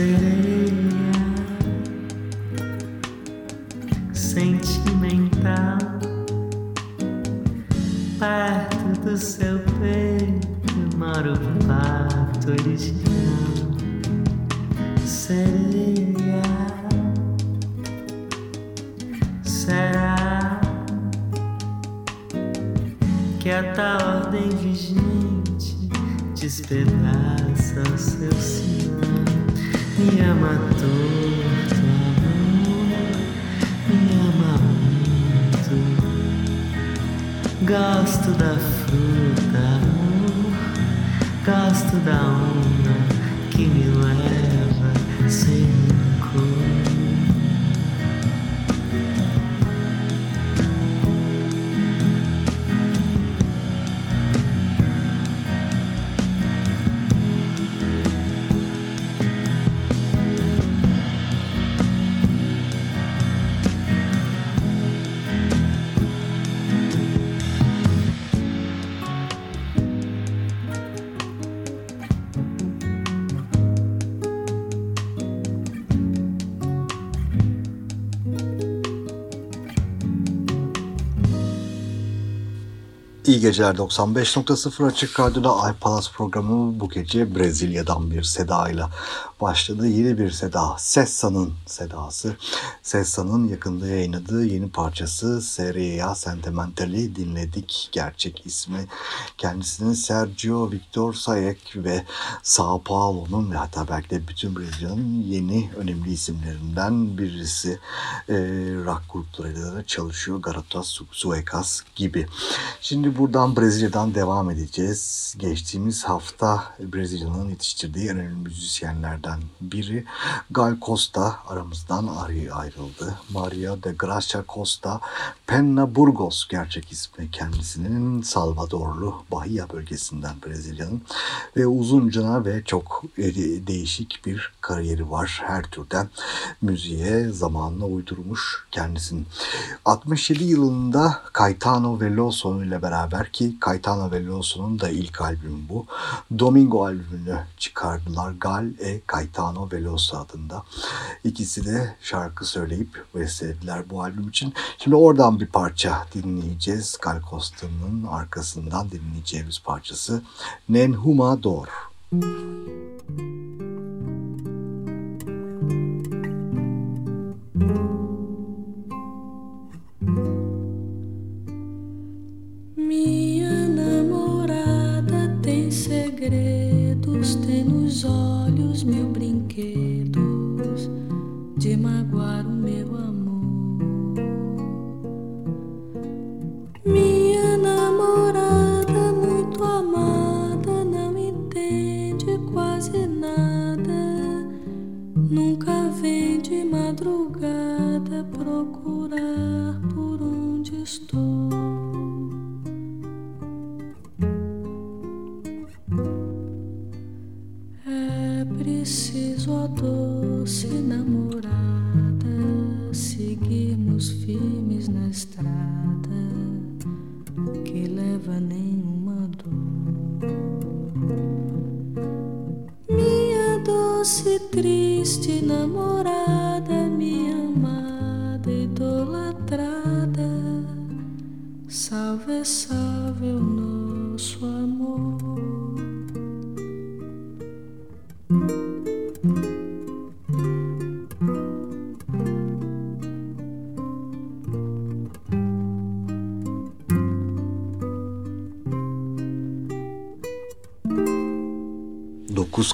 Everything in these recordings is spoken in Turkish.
sereia sentimental, perto do seu peito moro o pato original. İyi geceler. 95.0 Açık Radyo'da iPalas programı bu gece Brezilya'dan bir sedayla başladı. Yeni bir seda, Sessa'nın sedası. Sessa'nın yakında yayınladığı yeni parçası Seria Sentimentali dinledik. Gerçek ismi kendisinin Sergio Victor Sayek ve Sao Paulo'nun ve hatta belki de bütün Brezilya'nın yeni önemli isimlerinden birisi. E, rock gruplarıyla da çalışıyor. Garota Suekas gibi. Şimdi buradan Brezilya'dan devam edeceğiz. Geçtiğimiz hafta Brezilya'nın yetiştirdiği önemli müzisyenlerden biri Gal Costa aramızdan ayrıldı. Maria de Gracia Costa Penna Burgos gerçek ismi kendisinin Salvadorlu Bahia bölgesinden Brezilya'nın ve uzunca ve çok değişik bir kariyeri var. Her türden müziğe zamanla uydurmuş kendisini. 67 yılında Caetano Veloso ile beraber ki Caetano Veloso'nun da ilk albümü bu. Domingo albümünü çıkardılar. Gal e Caetano Veloso adında. İkisi de şarkı söyleyip bestelediler bu albüm için. Şimdi oradan bir parça dinleyeceğiz. Gal Costa'nın arkasından dinleyeceğimiz parçası Nenhuma Dor. Müzik segredos tem nos olhos dos mil brinquedos de magoar o meu amor. Minha namorada muito amada não entende quase nada, nunca vem de madrugada procurar por onde estou. Preciso, ó doce namorada, seguirmos firmes na estrada que leva nenhuma dor. Minha doce, triste namorada, minha amada, idolatrada, salve, salve o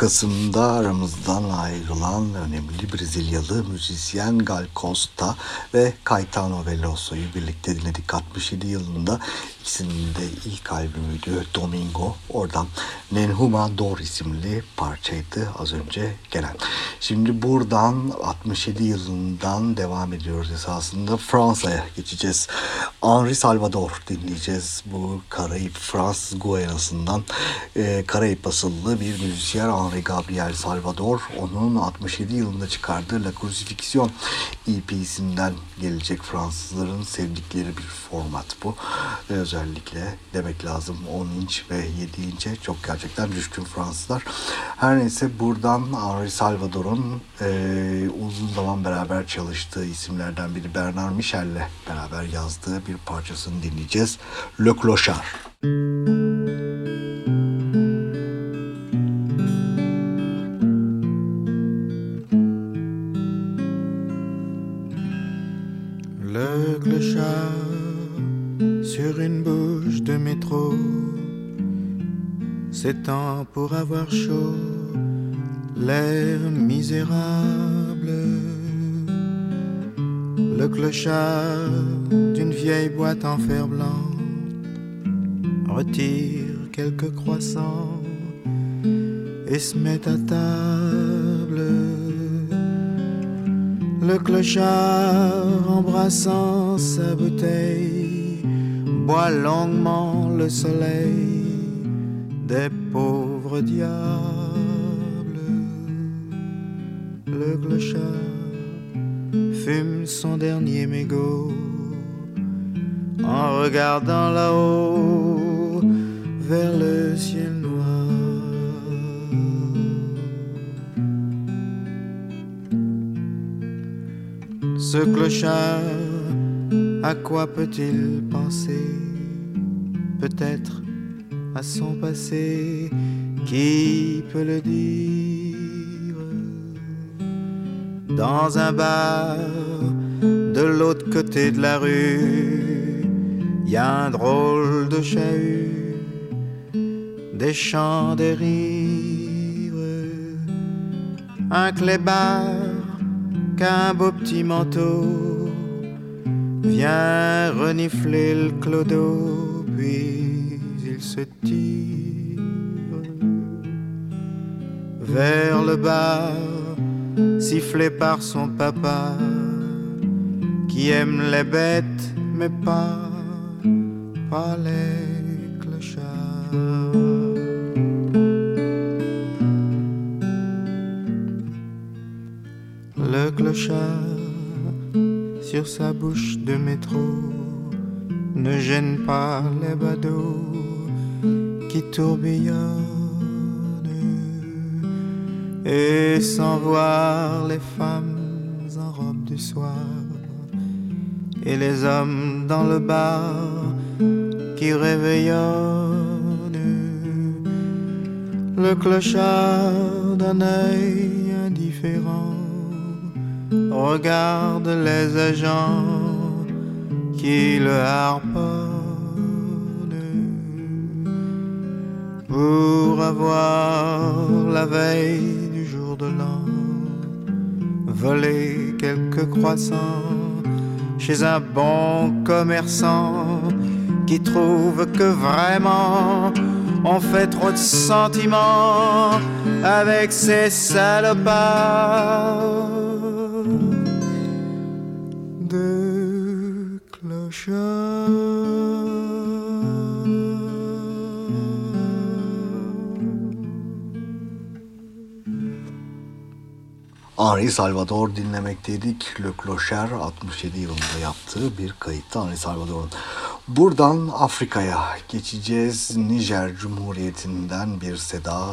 Kasım'da aramızdan ayrılan önemli Brezilyalı müzisyen Gal Costa ve Caetano Veloso'yu birlikte dinledik 67 yılında. İkisinin de ilk albümüydü Domingo. Oradan Nenhuma Dor isimli parçaydı az önce gelen. Şimdi buradan 67 yılından devam ediyoruz esasında Fransa'ya geçeceğiz. Henri Salvador dinleyeceğiz. Bu Karayip Fransız Guyana'sından e, Karayip asıllı bir müzisyen Henri Gabriel Salvador. Onun 67 yılında çıkardığı La Crucifixion EP'sinden gelecek Fransızların sevdikleri bir format bu. Özellikle demek lazım 10 inç ve 7 inçe çok gerçekten düşkün Fransızlar. Her neyse buradan Henri Salvador'un e, uzun zaman beraber çalıştığı isimlerden biri Bernard Michel'le beraber yazdığı bir parçasını dinleyeceğiz. Le Clochard. Le clochard sur une bouche de métro s'étend pour avoir chaud, l'air misérable. Le clochard d'une vieille boîte en fer blanc retire quelques croissants et se met à table. Le clochard embrassant sa bouteille boit longuement le soleil des pauvres diables. Le clochard fume son dernier mégot en regardant là-haut vers le ciel Ce clochard, à quoi peut-il penser? Peut-être à son passé, qui peut le dire? Dans un bar de l'autre côté de la rue, y a un drôle de chahut, des chants, des rires, un clébard qu'un beau petit manteau vient renifler le clodo, puis il se tire vers le bar, sifflé par son papa, qui aime les bêtes, mais pas, pas les clochards. Le clochard sur sa bouche de métro. Ne gêne pas les badauds qui tourbillonnent et sans voir les femmes en robe du soir et les hommes dans le bar qui réveillonnent. Le clochard d'un œil indifférent regarde les agents qui le harponnent. Pour avoir la veille du jour de l'an volé quelques croissants chez un bon commerçant qui trouve que vraiment On fait trop de sentiments avec ces salopards Henri Salvador dinlemekteydik. Le Clocher 67 yılında yaptığı bir kayıttı Henri Salvador'un. Buradan Afrika'ya geçeceğiz. Nijer Cumhuriyeti'nden bir seda.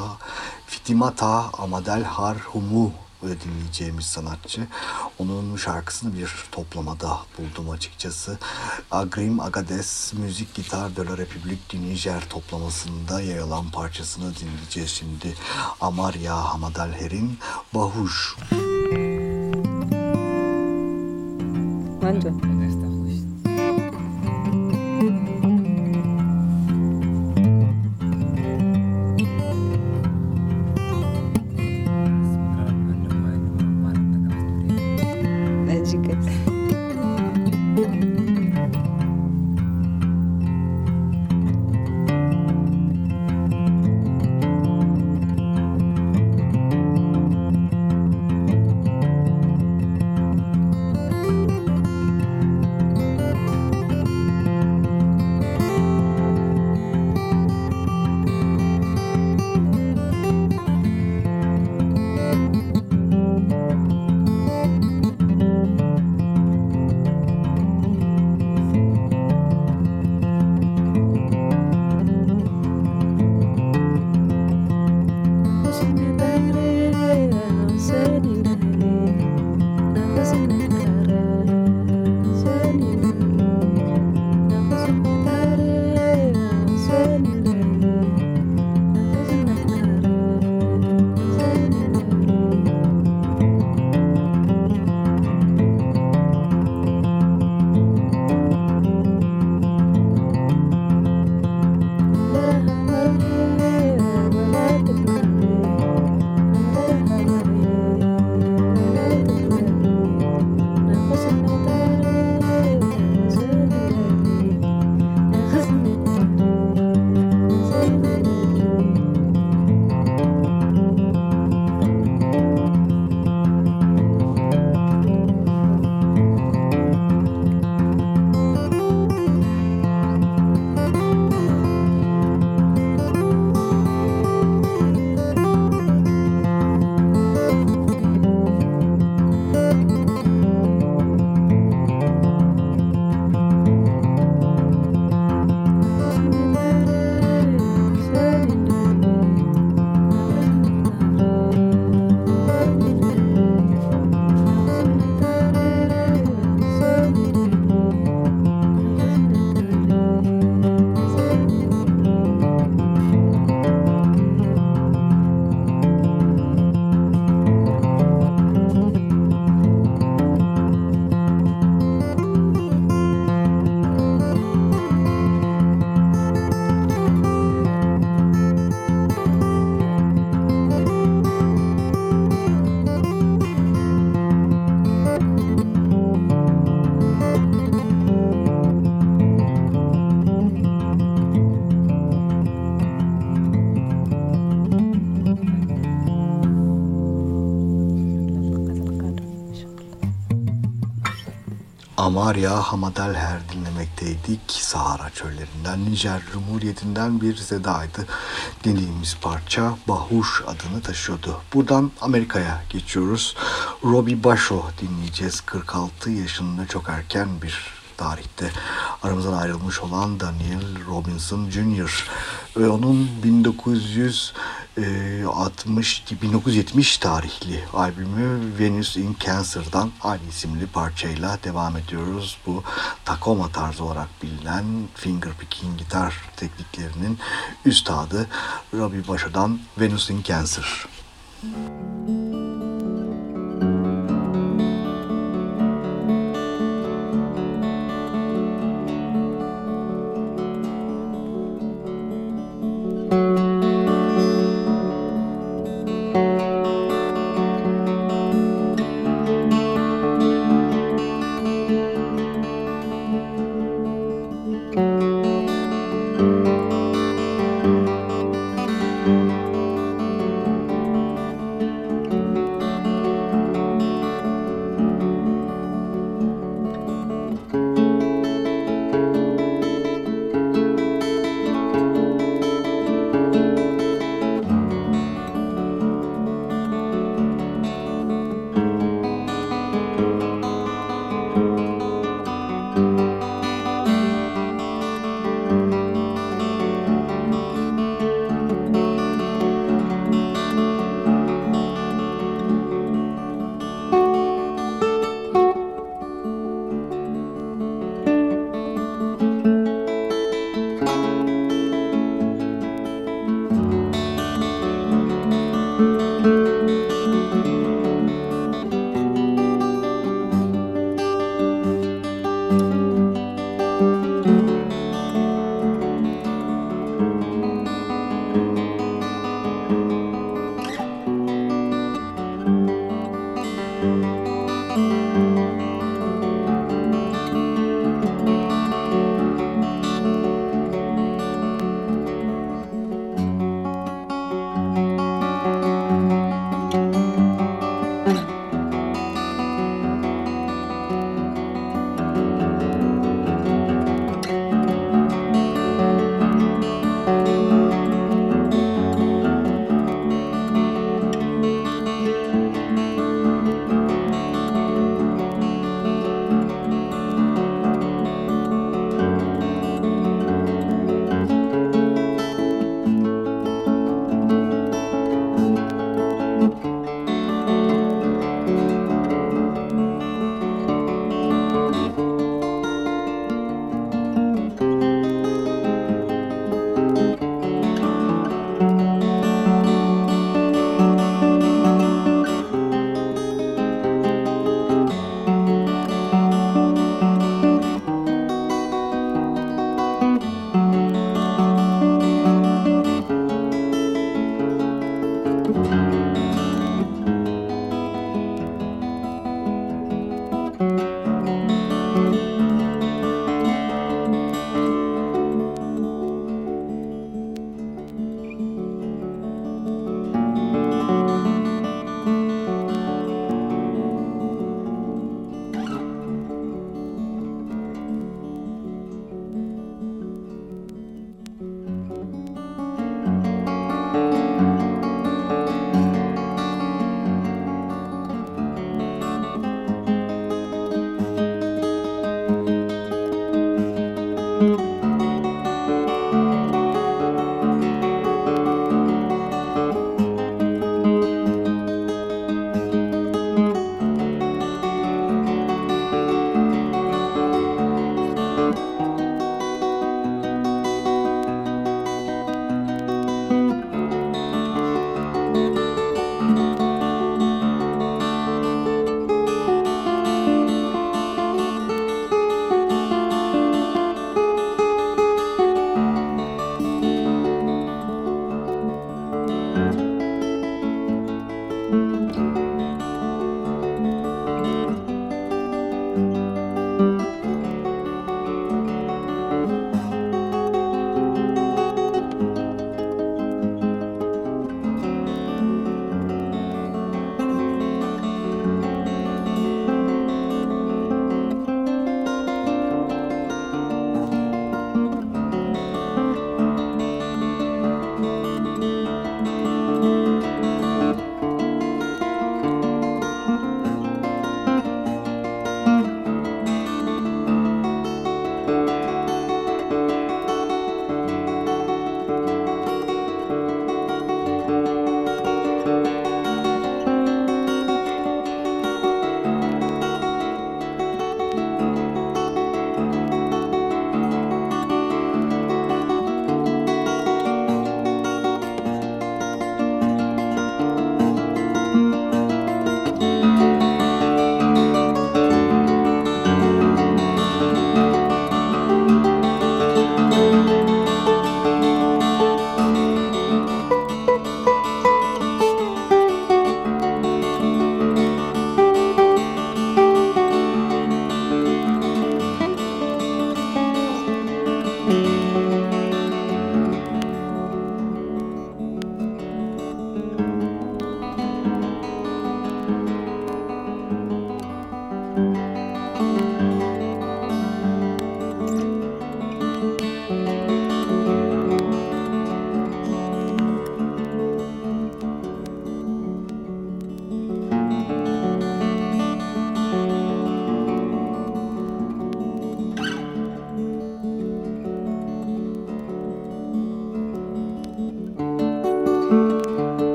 Fitimata Amadel Har Humu dinleyeceğimiz sanatçı. Onun şarkısını bir toplamada buldum açıkçası. Agrim Agades Müzik Gitar de la République du Niger toplamasında yer alan parçasını dinleyeceğiz şimdi. Amarya Hamadel Her'in Bahuş. Manca. Amarya Hamadelher dinlemekteydik. Sahara çöllerinden, Nijer Cumhuriyeti'nden bir sedaydı. Dinlediğimiz parça Bahuş adını taşıyordu. Buradan Amerika'ya geçiyoruz. Robbie Basho dinleyeceğiz. 46 yaşında çok erken bir tarihte aramızdan ayrılmış olan Daniel Robinson Jr. ve onun 1900 60 1970 tarihli albümü Venus in Cancer'dan aynı isimli parçayla devam ediyoruz. Bu Tacoma tarzı olarak bilinen fingerpicking gitar tekniklerinin üstadı Robbie Basho'dan Venus in Cancer. Müzik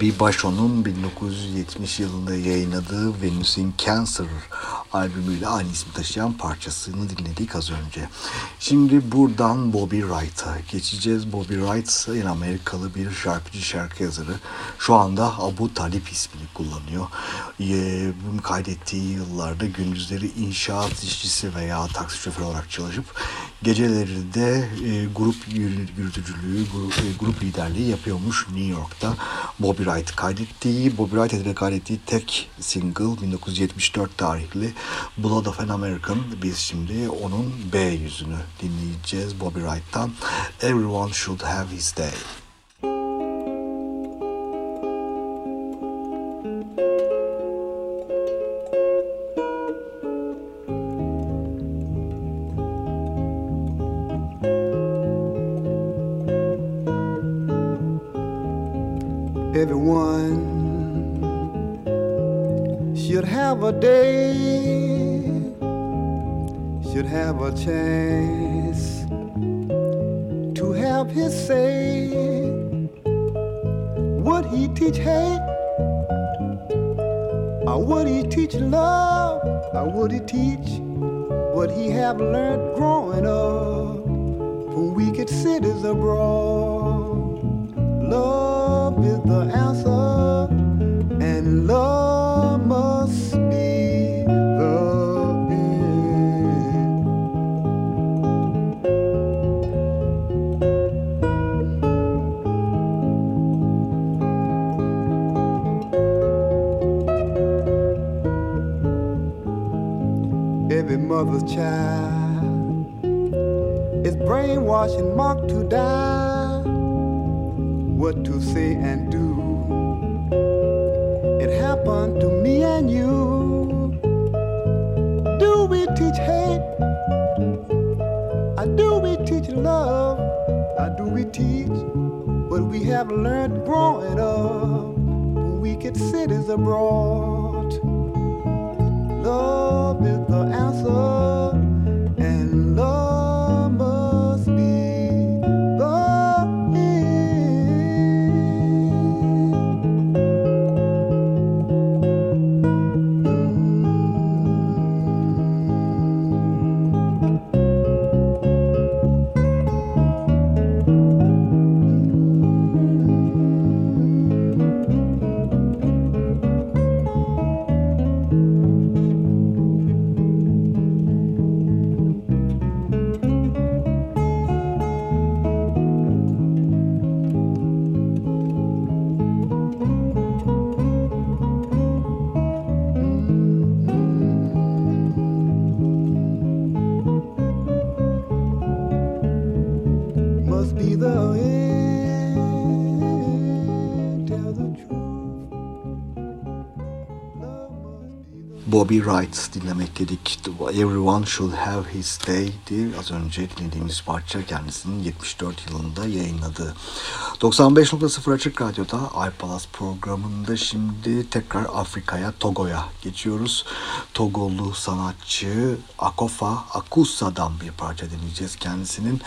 Robbie Basho'nun 1970 yılında yayınladığı Venus in Cancer albümüyle aynı ismi taşıyan parçasını dinledik az önce. Şimdi buradan Bobby Wright'a geçeceğiz. Bobby Wright en Amerikalı bir şarkıcı şarkı yazarı. Şu anda Abu Talip ismini kullanıyor. Ee, kaydettiği yıllarda gündüzleri inşaat işçisi veya taksi şoförü olarak çalışıp geceleri de e, grup yürütücülüğü, e, grup liderliği yapıyormuş New York'ta. Bobby Wright kaydettiği, Bobby Wright adıyla kaydettiği tek single 1974 tarihli Blood of an American. Biz şimdi onun B yüzünü dinleyeceğiz Bobby Wright'tan. Everyone should have his day. Bobby Wright dinlemek dedik. Everyone Should Have His Day'di. Az önce dinlediğimiz parça kendisinin 74 yılında yayınladığı. 95.0 Açık Radyo'da iPalas programında şimdi tekrar Afrika'ya, Togo'ya geçiyoruz. Togolu sanatçı Akofa Akusa'dan bir parça dinleyeceğiz. Kendisinin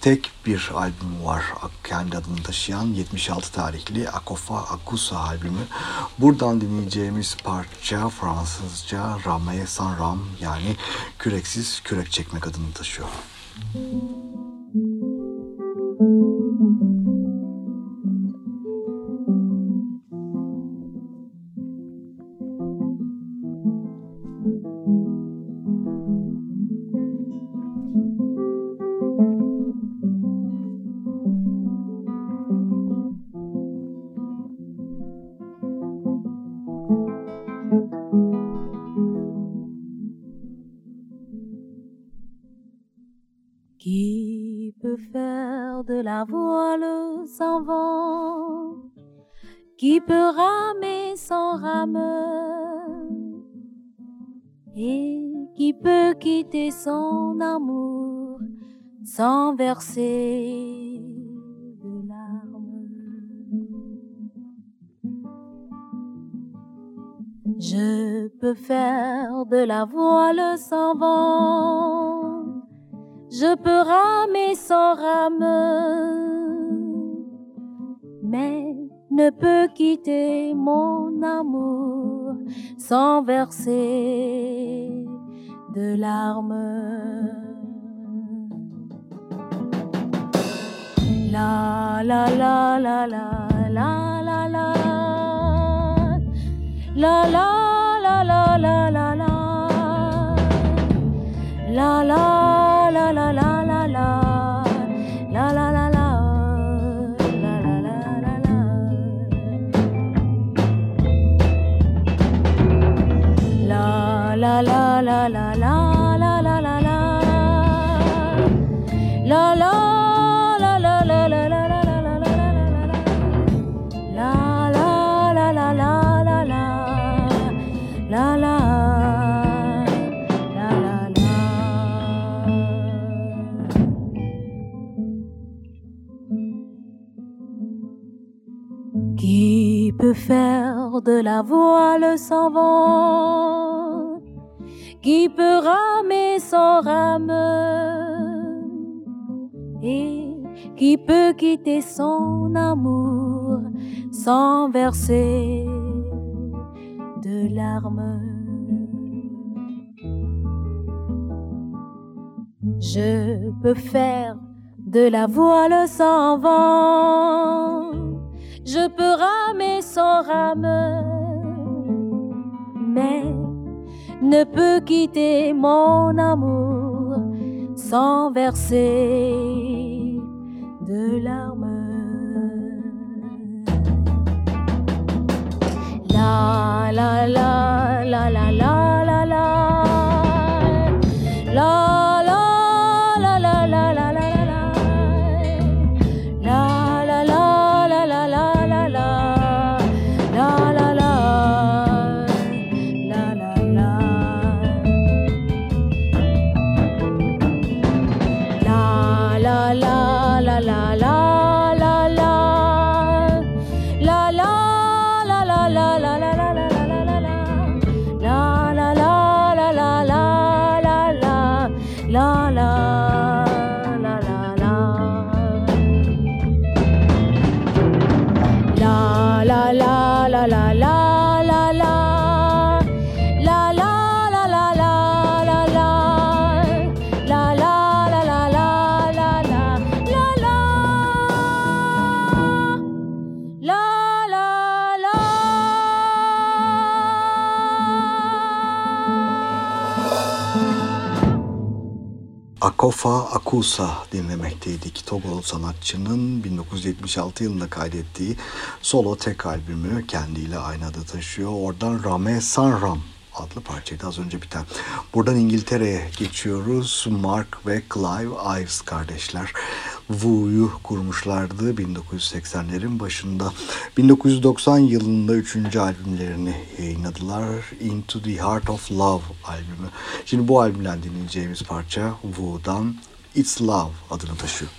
tek bir albümü var. Kendi adını taşıyan 76 tarihli Akofa Akusa albümü. Buradan dinleyeceğimiz parça Fransızca Rame San Ram yani küreksiz kürek çekmek adını taşıyor. Qui voile sans vent Qui peut ramer sans rameur Et qui peut quitter son amour sans verser de larmes. Je peux faire de la voile sans vent je peux ramer sans rame, mais ne peux quitter mon amour sans verser de larmes. La la la la la la la la la la la la la la la la la la peut faire de la voile sans vent Qui peut ramer sans rame Et qui peut quitter son amour sans verser de larmes. Je peux faire de la voile sans vent je peux ramer sans rame, mais ne peux quitter mon amour sans verser de larmes. La la la la la la Akofa Akusa dinlemekteydik. Togolu sanatçının 1976 yılında kaydettiği solo tek albümü kendiyle aynı adı taşıyor. Oradan Rame Sanram adlı parçaydı az önce biten. Buradan İngiltere'ye geçiyoruz. Mark ve Clive Ives kardeşler Wu'yu kurmuşlardı 1980'lerin başında. 1990 yılında üçüncü albümlerini yayınladılar. Into the Heart of Love albümü. Şimdi bu albümden dinleyeceğimiz parça Wu'dan It's Love adını taşıyor.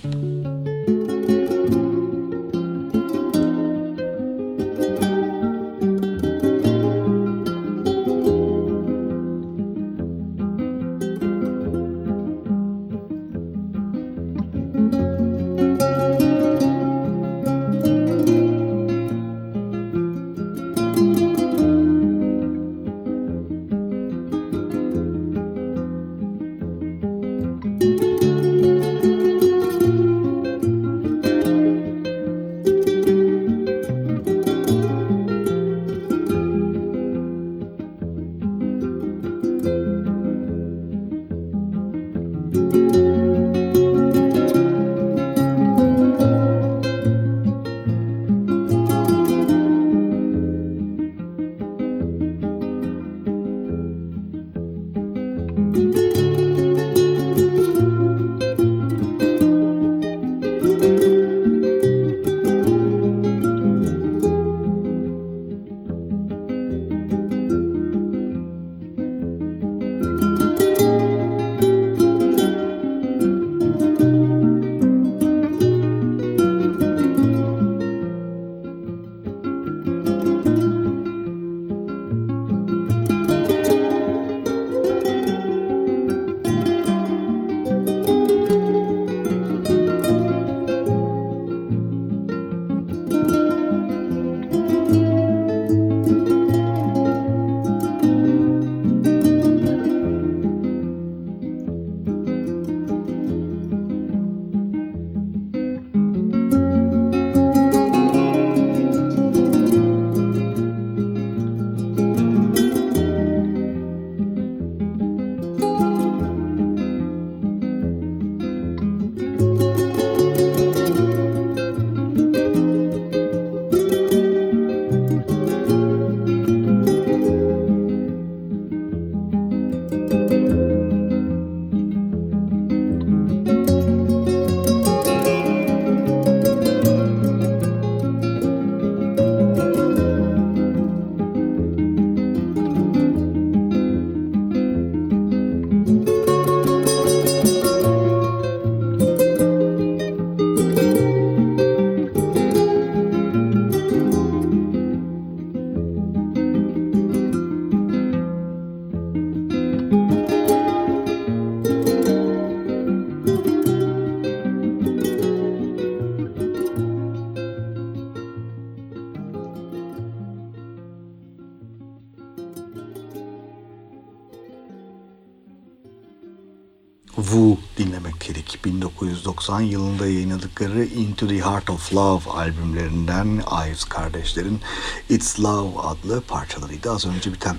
Heart of Love albümlerinden Ives kardeşlerin It's Love adlı parçalarıydı az önce biten.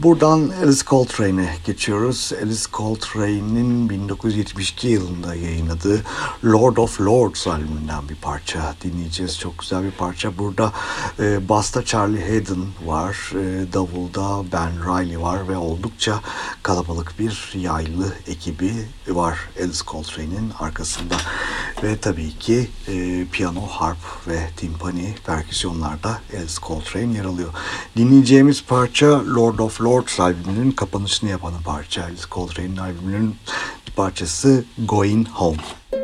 Buradan Alice Coltrane'e geçiyoruz. Alice Coltrane'in 1972 yılında yayınladığı Lord of Lords albümünden bir parça dinleyeceğiz. Çok güzel bir parça. Burada e, Basta Charlie Hayden var, e, Davulda Ben Riley var ve oldukça kalabalık bir yaylı ekibi var Alice Coltrane'in arkasında. Ve tabii ki e, piyano, harp ve timpani perküsyonlarda Alice Coltrane yer alıyor. Dinleyeceğimiz parça Lord of Lords albümünün kapanışını yapan parça. Alice Coltrane'in albümünün parçası Going Home.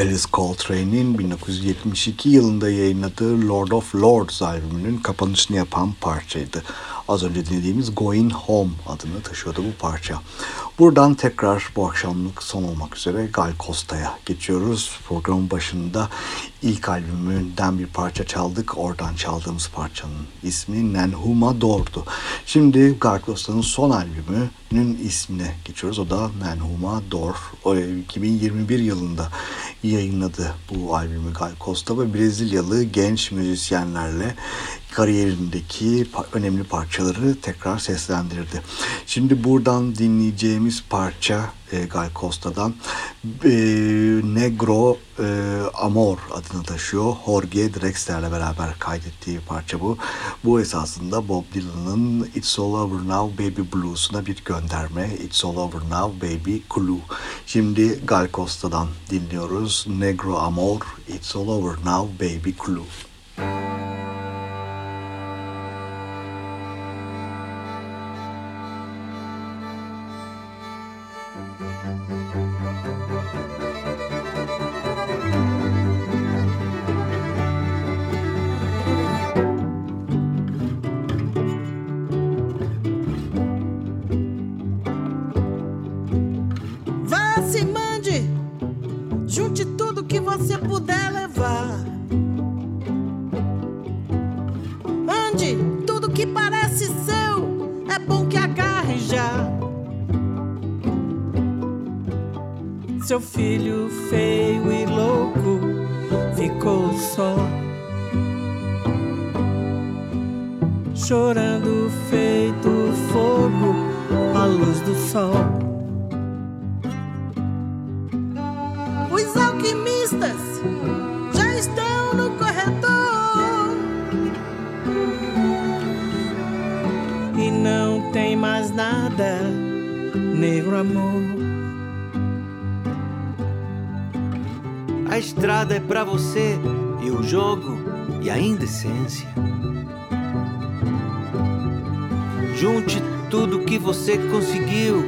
Alice Coltrane'in 1972 yılında yayınladığı Lord of Lords albümünün kapanışını yapan parçaydı. Az önce dinlediğimiz Going Home adını taşıyordu bu parça. Buradan tekrar bu akşamlık son olmak üzere Gal Costa'ya geçiyoruz. Programın başında ilk albümünden bir parça çaldık. Oradan çaldığımız parçanın ismi Nenhuma Dor'du. Şimdi Gal Costa'nın son albümünün ismine geçiyoruz. O da Nenhuma Dor. O 2021 yılında yayınladı bu albümü Gal Costa ve Brezilyalı genç müzisyenlerle kariyerindeki önemli parçaları tekrar seslendirdi. Şimdi buradan dinleyeceğimiz parça e, Gal Costa'dan e, Negro e, Amor adını taşıyor. Jorge Drexler'le beraber kaydettiği parça bu. Bu esasında Bob Dylan'ın It's All Over Now Baby Blues'una bir gönderme. It's All Over Now Baby Clue. Şimdi Gal Costa'dan dinliyoruz. Negro Amor, It's All Over Now Baby Clue. Vá, Seu filho feio e louco ficou só. Chorando feito fogo à luz do sol. Os alquimistas já estão no corredor e não tem mais nada, negro amor. Estrada é pra você e o jogo e a indecência. Junte tudo que você conseguiu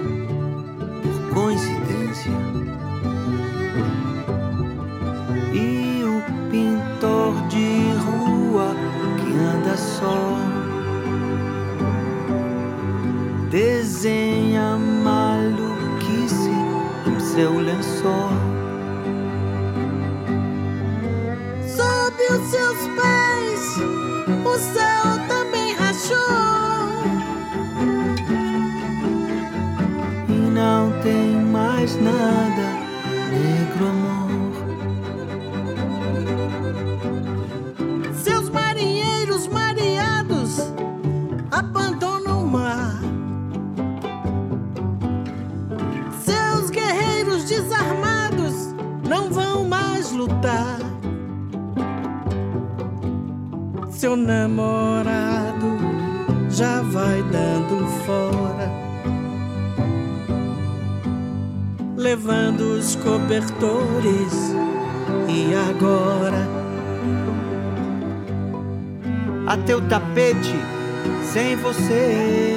por coincidência. E o pintor de rua que anda só já vai dando fora, levando os cobertores. E agora? Até o tapete sem você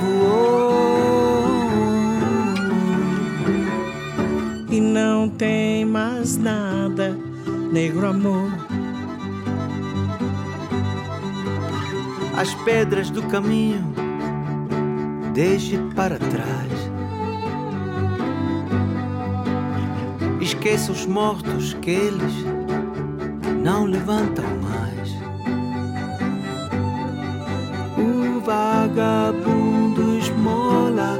voou. e não tem mais nada, negro amor. As pedras do caminho, deixe para trás. Esqueça os mortos que eles não levantam mais. O vagabundo esmola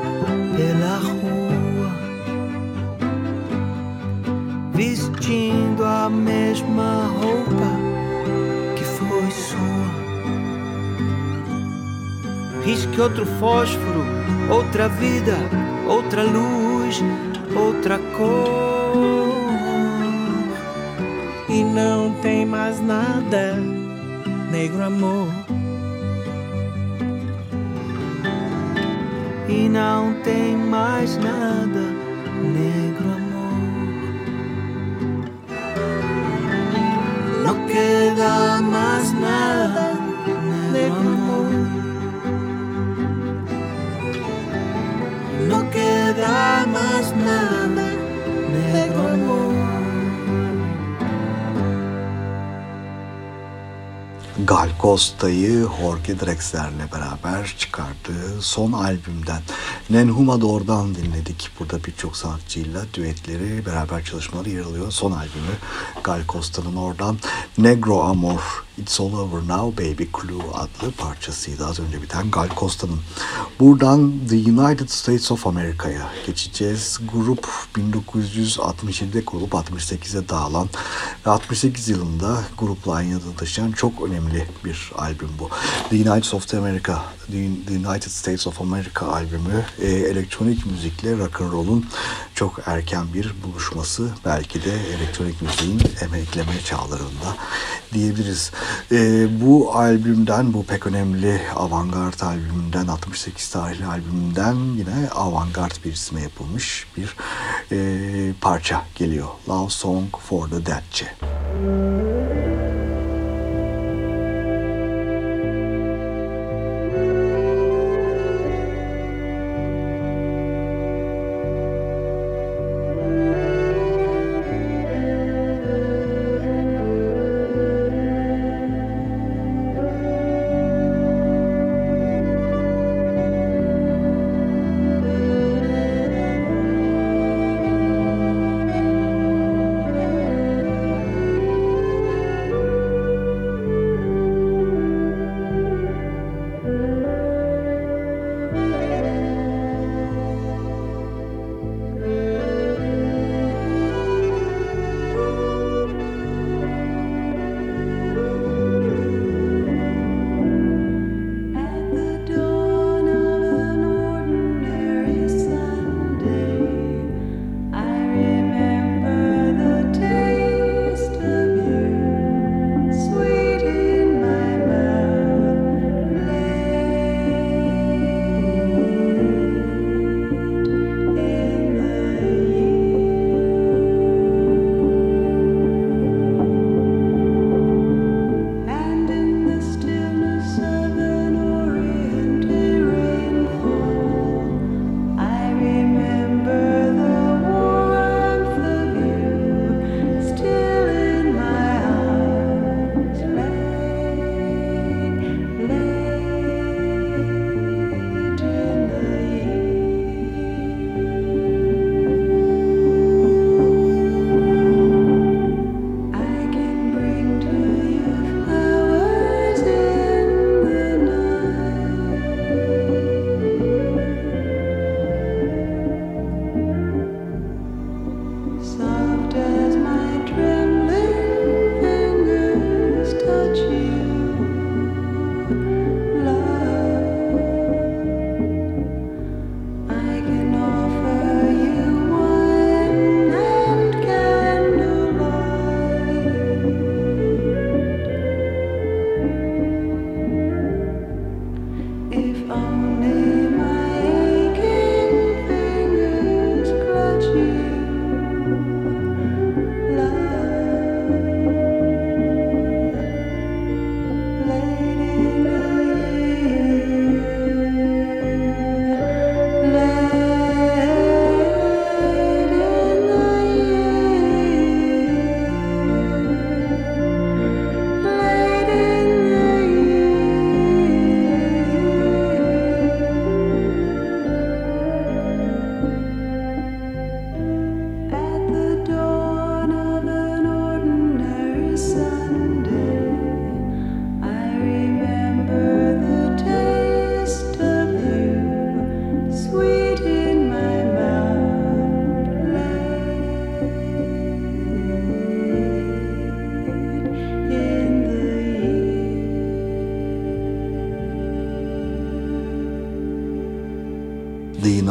pela rua, vestindo a mesma roupa Risque outro fósforo, outra vida, outra luz, outra cor. E não tem mais nada, negro amor. E não tem mais nada, da más nada, negro amor. Gal Costa'yı Jorge Drexler'le beraber çıkardığı son albümden Nenhuma Dor'dan dinledik. Burada birçok sanatçıyla düetleri beraber çalışmaları yer alıyor. Son albümü Gal Costa'nın oradan Negro Amor It's All Over Now Baby Clue adlı parçasıydı az önce biten Gal Costa'nın. Buradan The United States of America'ya geçeceğiz. Grup 1967'de kurulup 68'e dağılan ve 68 yılında grupla aynı adını taşıyan çok önemli bir albüm bu. The United States of America, The United States of America albümü e, elektronik müzikle rock and roll'un çok erken bir buluşması. Belki de elektronik müziğin emekleme çağlarında diyebiliriz. E, bu albümden, bu pek önemli avantgard albümünden, 68 tarihli albümünden yine avantgard bir isme yapılmış bir e, parça geliyor. Love Song for the Dead'ce.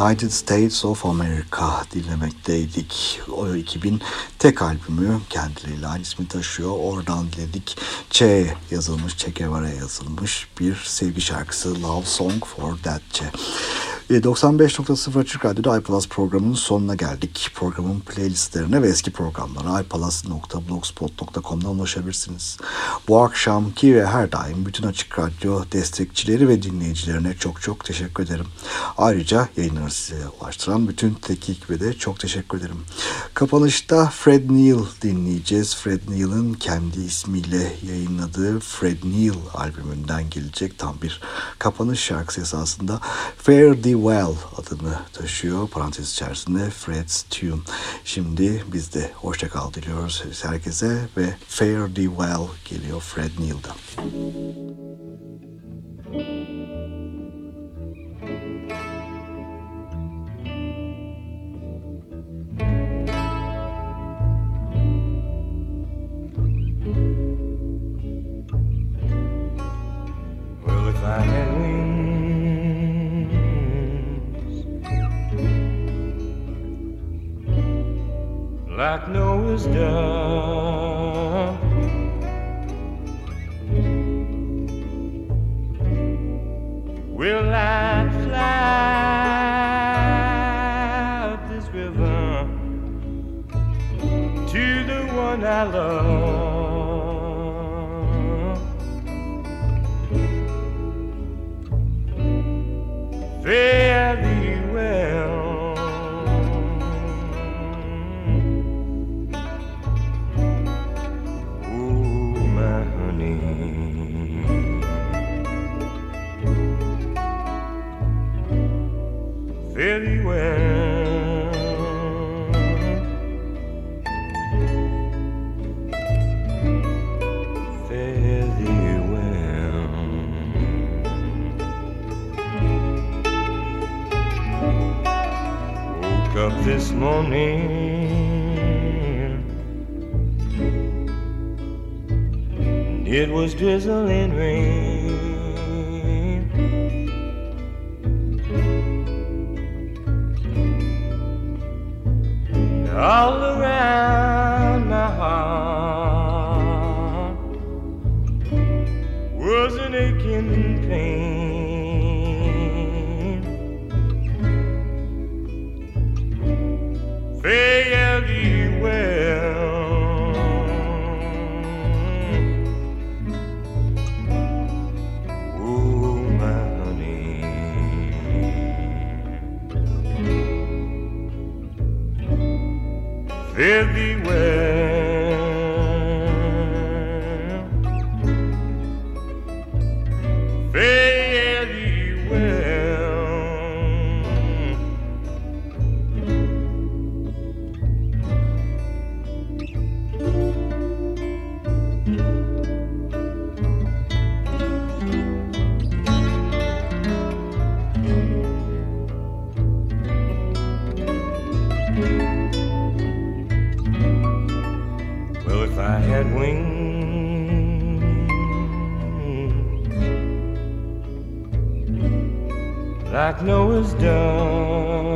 United States of America dinlemekteydik. O 2000 tek albümü kendileriyle aynı ismi taşıyor. Oradan dinledik. Che yazılmış, Che Guevara yazılmış bir sevgi şarkısı Love Song for That Che. 95.0 Açık Radyo'da iPlus programının sonuna geldik. Programın playlistlerine ve eski programlara iPlus.blogspot.com'dan ulaşabilirsiniz. Bu akşamki ve her daim bütün Açık Radyo destekçileri ve dinleyicilerine çok çok teşekkür ederim. Ayrıca yayınları size ulaştıran bütün teknik ekibe de çok teşekkür ederim. Kapanışta Fred Neil dinleyeceğiz. Fred Neil'in kendi ismiyle yayınladığı Fred Neil albümünden gelecek tam bir kapanış şarkısı esasında Fare Thee Well adını taşıyor. Parantez içerisinde Fred's Tune. Şimdi biz de hoşça kal diliyoruz herkese ve Fare Thee Well geliyor Fred Neil'den. Well, if I had like Noah's dove, will I fly up this river to the one I love? It was drizzling rain. All around that wing like Noah's dove.